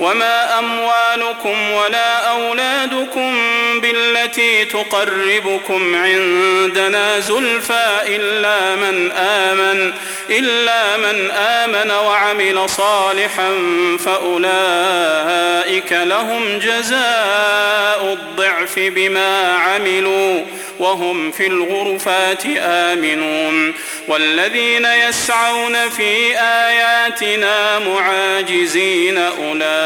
وما أموالكم ولا أولادكم بالتي تقربكم عندنا زلفى إلا من آمن إلا من آمن وعمل صالحا فأولئك لهم جزاء الضعف بما عملوا وهم في الغرفات آمنون. والذين يسعون في آياتنا معاجزين أولئك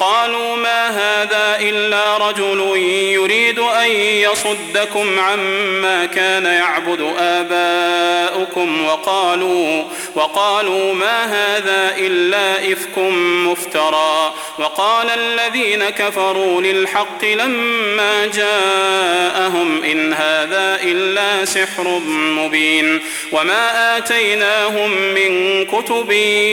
قالوا ما هذا إلا رجل يريد أن يصدكم عما كان يعبد آباؤكم وقالوا وقالوا ما هذا إلا إفك مفترى وقال الذين كفروا للحق لما جاءهم إن هذا إلا سحر مبين وما آتيناهم من كتب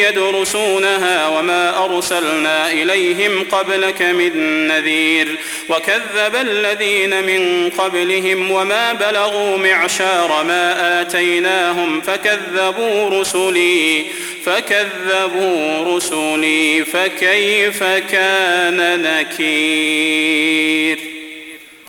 يدرسونها وما أرسلنا إليهم قبلك من نذير وكذب الذين من قبلهم وما بلغوا معشار ما آتيناهم فكذبوا رسلي فكذبوا رسلي فكيف كان نكير